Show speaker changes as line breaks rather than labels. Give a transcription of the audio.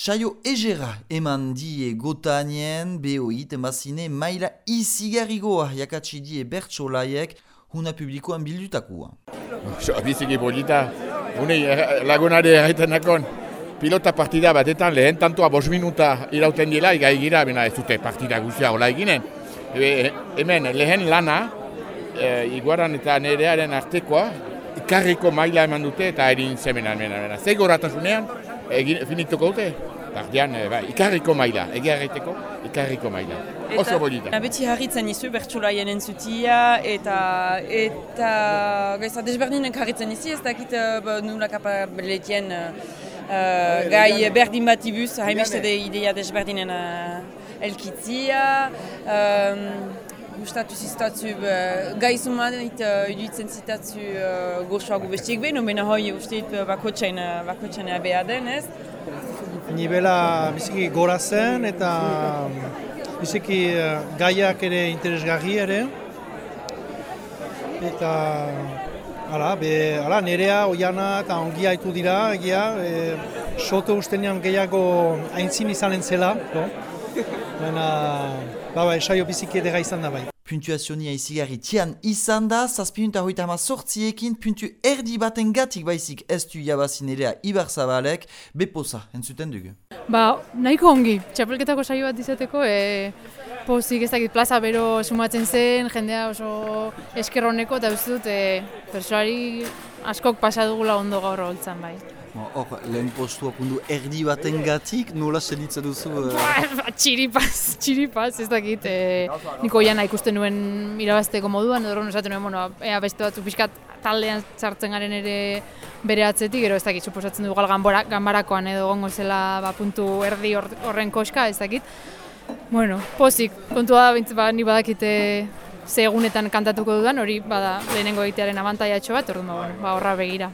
Saio egera eman die gotanien behoit emazine maila izigarrigoa jakatsi die bertsolaiek huna publikoan bildutakoa.
So, biziki polita, une lagunare erraiten nakon, pilota partida batetan lehen tantua bos minuta irauten dira, igai gira, bena ez dute partida guztia hola eginen. E, hemen lehen lana, e, iguaran eta nerearen artekoa, ikarriko maila eman dute eta erin zemenan, bena, bena. Zer goratasunean, egin, finituko dute? Tardian, e, ba, ikarriko maila, egia erraiteko, ikarriko maila. Oso bolita.
Beti harritzen izu bertsulaien entzutia eta eta gaiza desberdinen harritzen izi, ez dakit uh, nula kapabletien uh, gai berdin bat ibuz, haimeste de idea desberdinen uh, elkitzia. Um, Gustatu ziztatzu, uh, gai zuman uh, iduitzen zitatu uh, goxoago bestiek behin, omena hoi usteit bakotxain, bakotxain abea den, ez?
Nibela biziki gora zen eta biziki gaiak ere interesgarri ere. Eta Hala, be, hala, nerea, oiana eta ongi haitu dira, egia, e, soto ustenean gehiago aintzin izanen zela, no? Baina, ba, ba, esaio biziki edera izan da bai.
Puntuazionia izigarri tian izan da, zazpiunta hoita hama sortziekin, puntu erdi baten gatik baizik ez du jabazin erea Ibar Zabalek, bepoza, entzuten dugu.
Ba, nahiko ongi, txapelketako saio bat izateko, e, pozik ez dakit plaza bero sumatzen zen, jendea oso eskerroneko, eta uste dut, e, persoari askok pasadugula ondo gaur holtzan bai.
Hor, lehen postua pundu erdi baten gatik, nola seditzen duzu? Uh...
Ba, txiripaz, txiripaz, ez dakit. E, niko jana ikusten nuen irabazteko moduan, edo esaten nuen, bueno, ea beste batzu pixkat taldean sartzen garen ere bere atzetik, gero ez dakit, suposatzen dugu ganbara, ganbarakoan edo gongo zela ba, puntu erdi horren koska, ez dakit. Bueno, pozik, kontua da, bintz, ba, ni badakite ze egunetan kantatuko dudan, hori bada lehenengo egitearen abantaiatxo bat, orduan ba, horra begira.